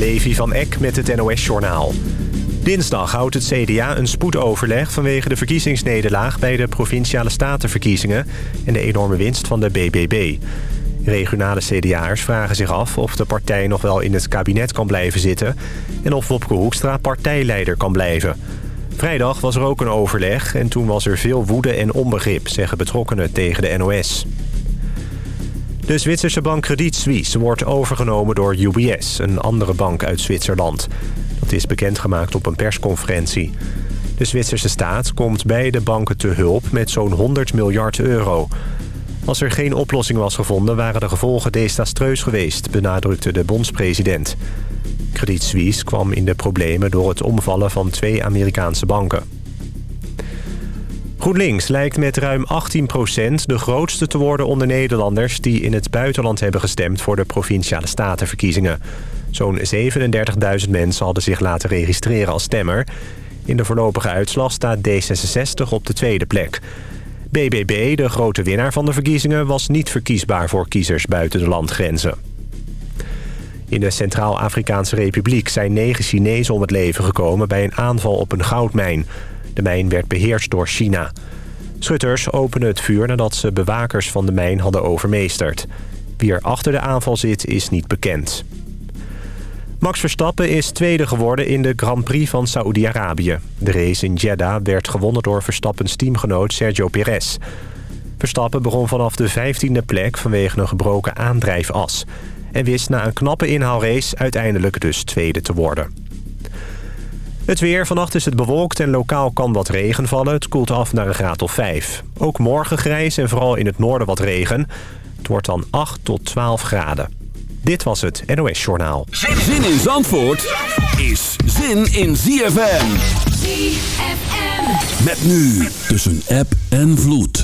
Levi van Eck met het NOS-journaal. Dinsdag houdt het CDA een spoedoverleg vanwege de verkiezingsnederlaag... bij de Provinciale Statenverkiezingen en de enorme winst van de BBB. Regionale CDA'ers vragen zich af of de partij nog wel in het kabinet kan blijven zitten... en of Wopke Hoekstra partijleider kan blijven. Vrijdag was er ook een overleg en toen was er veel woede en onbegrip... zeggen betrokkenen tegen de NOS. De Zwitserse bank Credit Suisse wordt overgenomen door UBS, een andere bank uit Zwitserland. Dat is bekendgemaakt op een persconferentie. De Zwitserse staat komt beide banken te hulp met zo'n 100 miljard euro. Als er geen oplossing was gevonden waren de gevolgen desastreus geweest, benadrukte de bondspresident. Credit Suisse kwam in de problemen door het omvallen van twee Amerikaanse banken. GroenLinks lijkt met ruim 18% de grootste te worden onder Nederlanders... die in het buitenland hebben gestemd voor de Provinciale Statenverkiezingen. Zo'n 37.000 mensen hadden zich laten registreren als stemmer. In de voorlopige uitslag staat D66 op de tweede plek. BBB, de grote winnaar van de verkiezingen... was niet verkiesbaar voor kiezers buiten de landgrenzen. In de Centraal-Afrikaanse Republiek zijn negen Chinezen om het leven gekomen... bij een aanval op een goudmijn... De mijn werd beheerst door China. Schutters openen het vuur nadat ze bewakers van de mijn hadden overmeesterd. Wie er achter de aanval zit is niet bekend. Max Verstappen is tweede geworden in de Grand Prix van Saoedi-Arabië. De race in Jeddah werd gewonnen door Verstappens teamgenoot Sergio Perez. Verstappen begon vanaf de 15e plek vanwege een gebroken aandrijfas... en wist na een knappe inhaalrace uiteindelijk dus tweede te worden. Het weer. Vannacht is het bewolkt en lokaal kan wat regen vallen. Het koelt af naar een graad of 5. Ook morgen grijs en vooral in het noorden wat regen. Het wordt dan 8 tot 12 graden. Dit was het NOS Journaal. Zin in Zandvoort is zin in ZFM. ZFM. Met nu tussen app en vloed.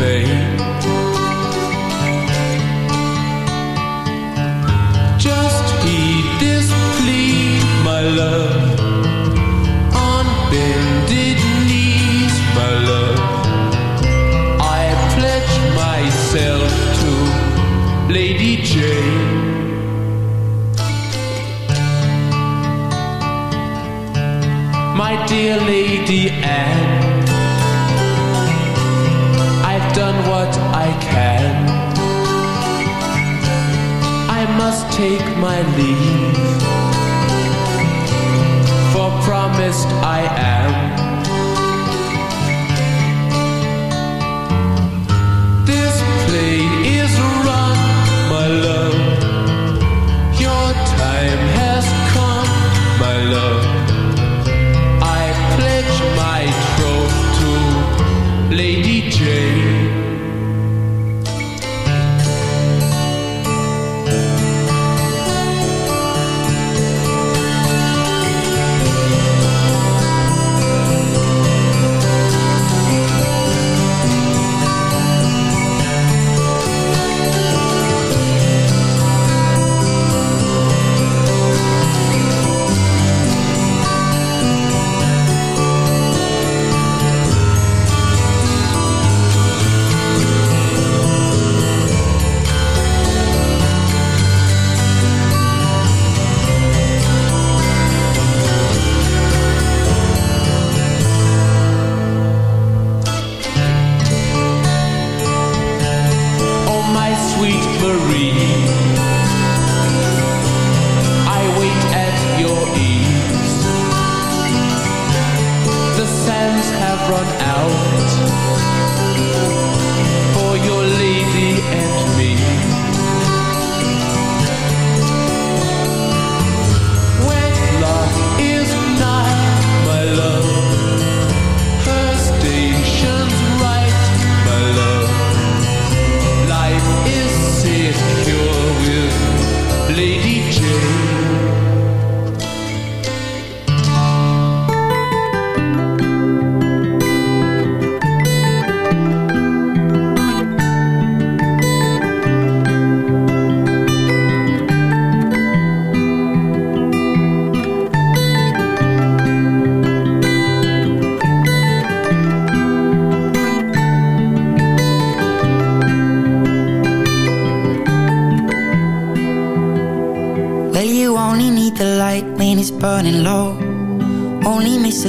babe.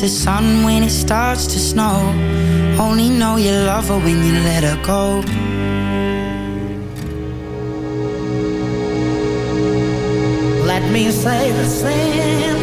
the sun when it starts to snow. Only know you love her when you let her go. Let me say the same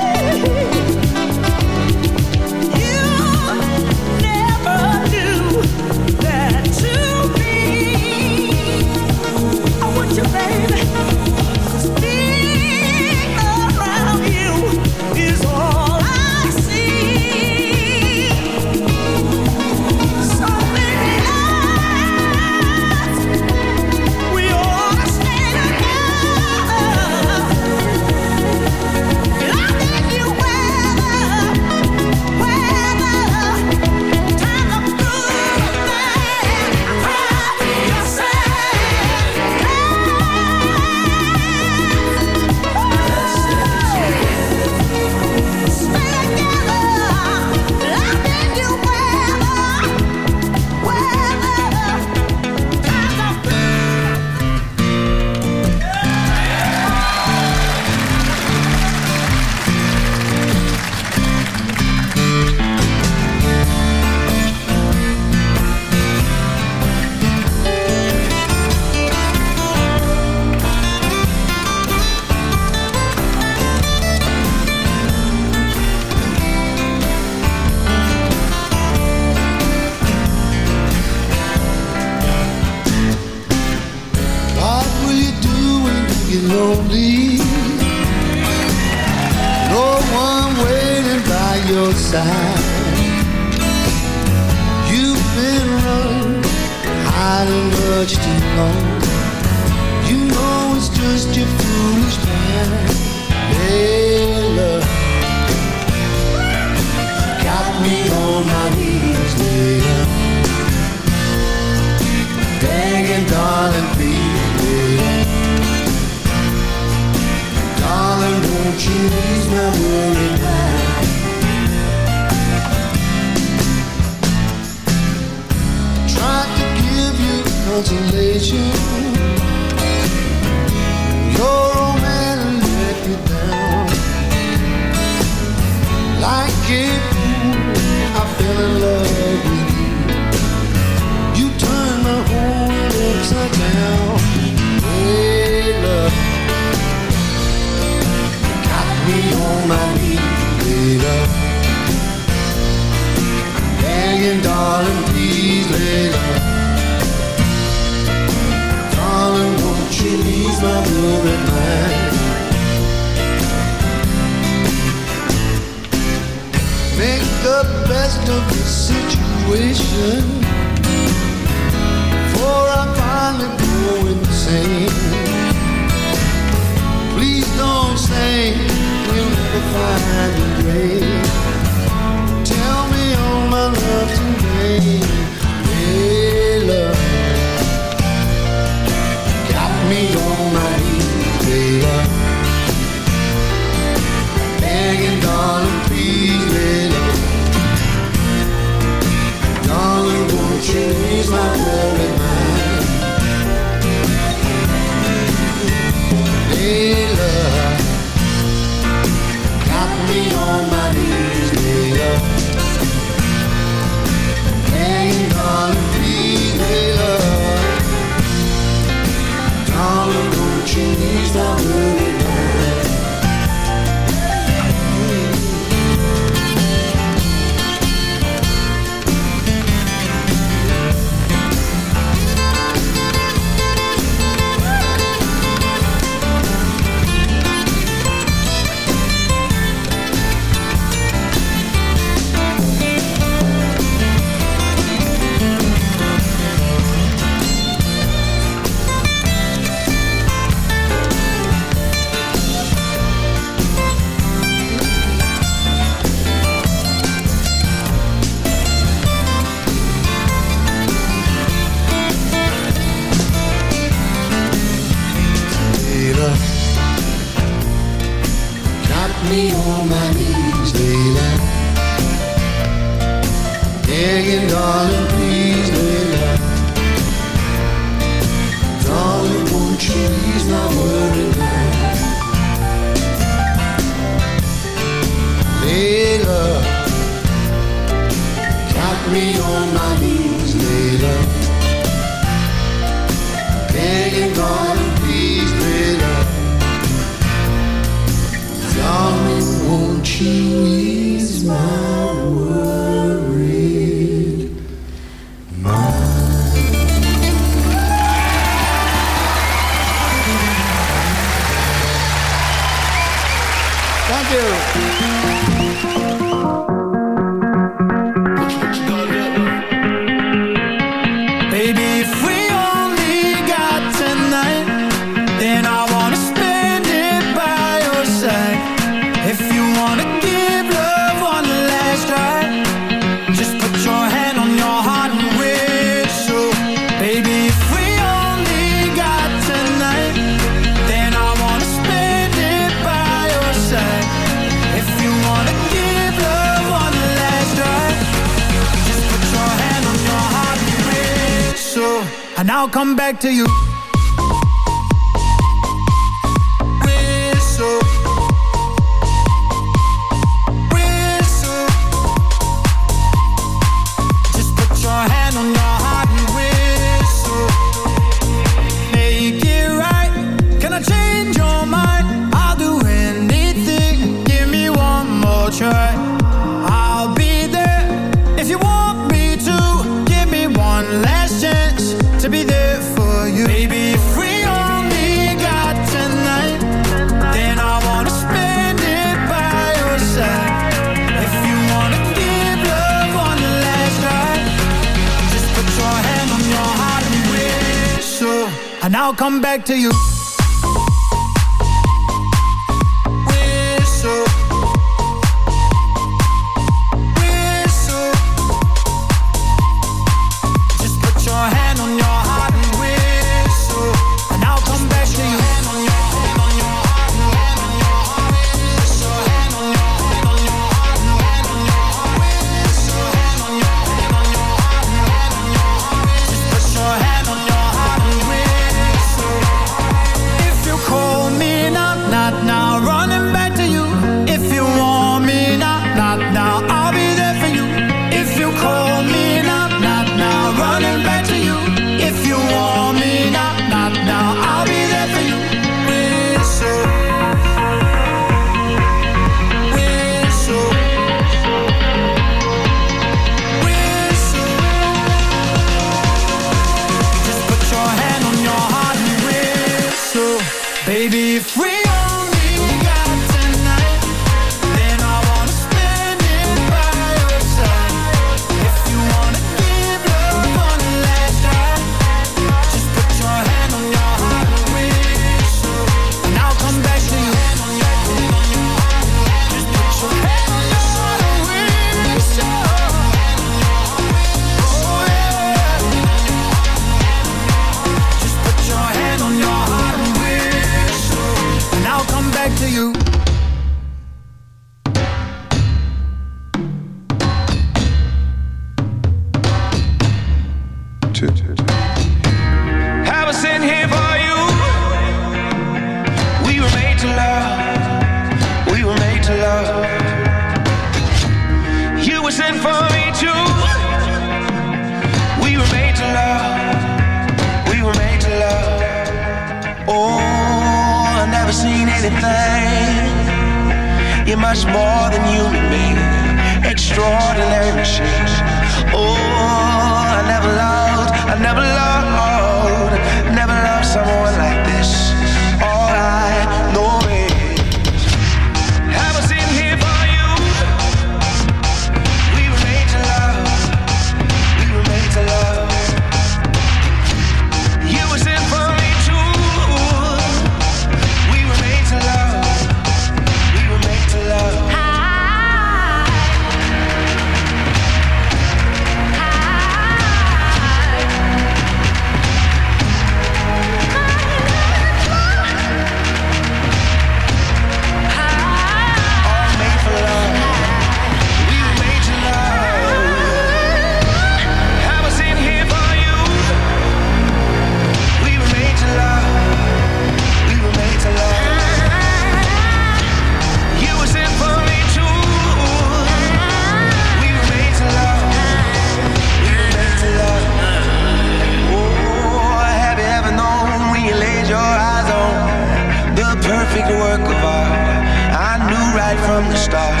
perfect work of art. I knew right from the start.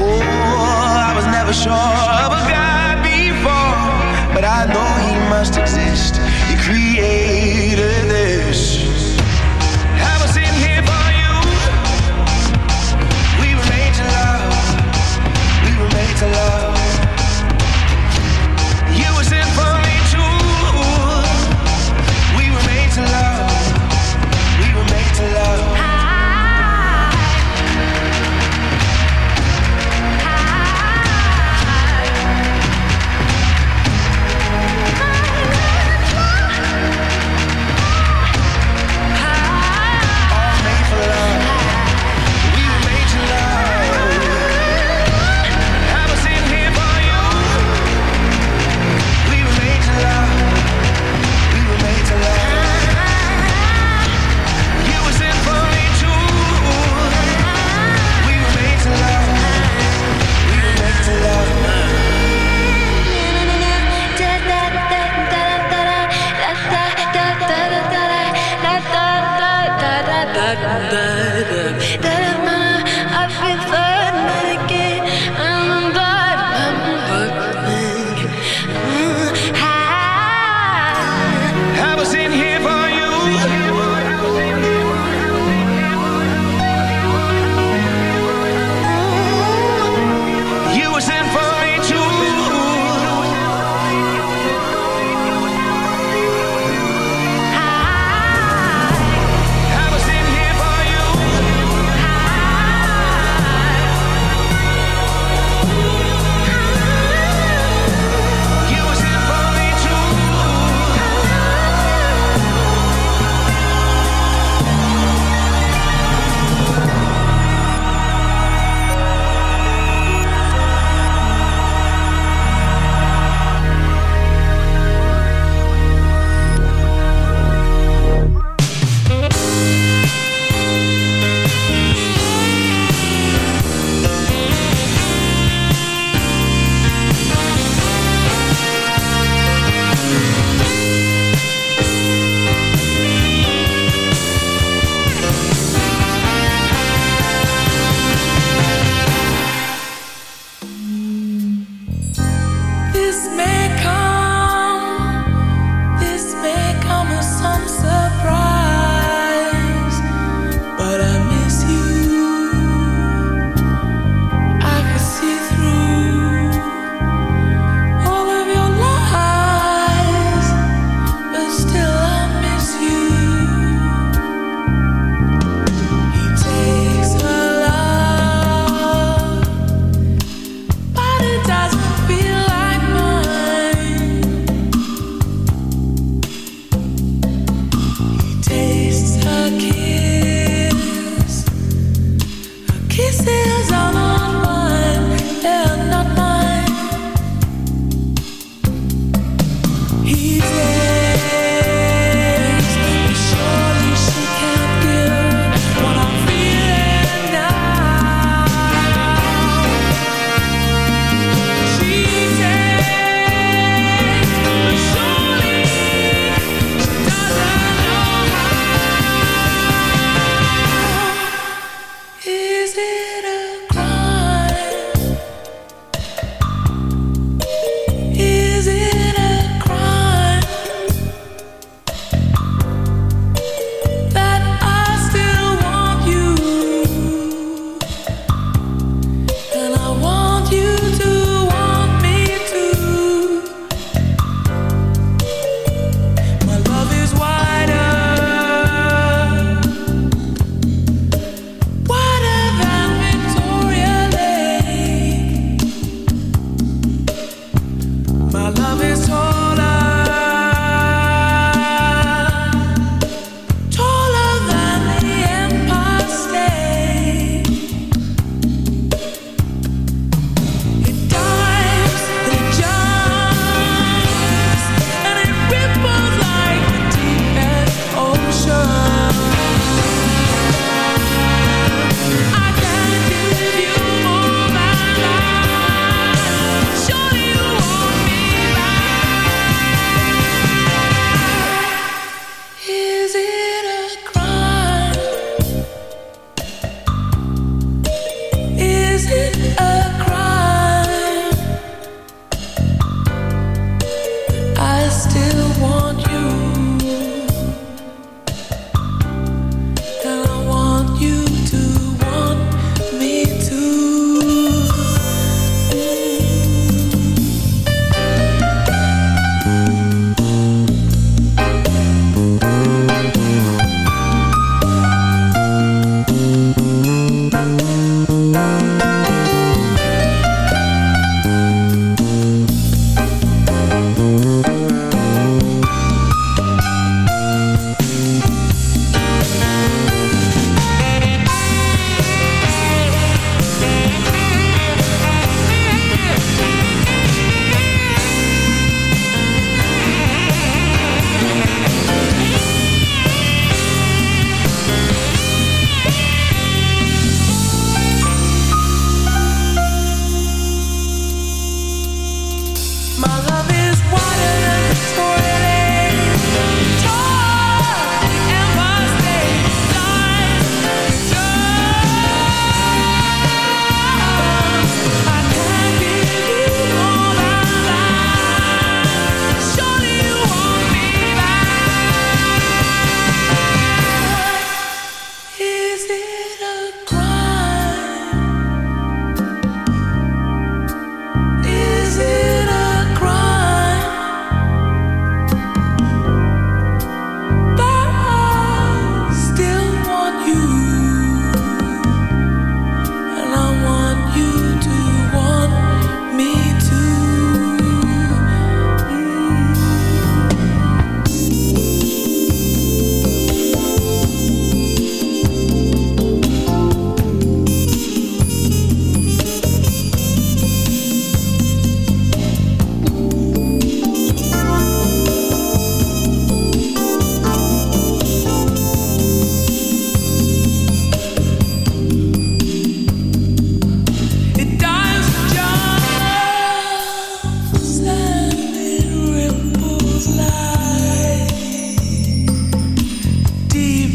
Oh, I was never sure of a God before, but I know He must exist. He created.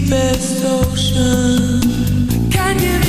deepest ocean. Can you?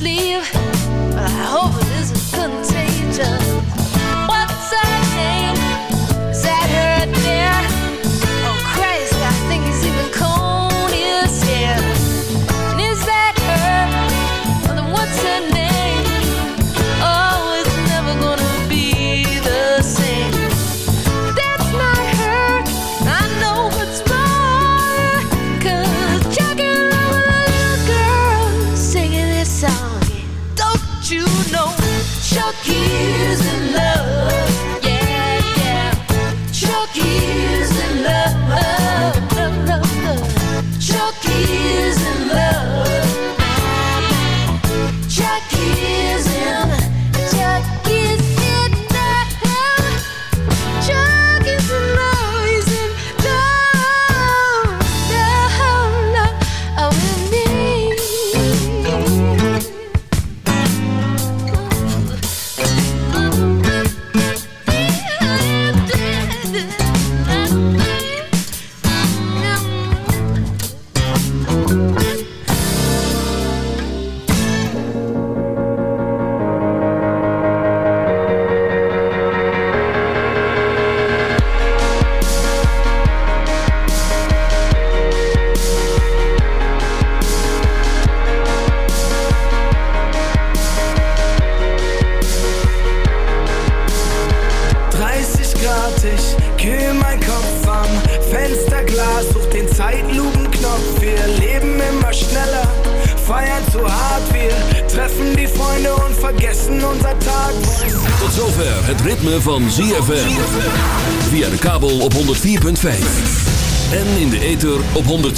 sleeve. hoop. I.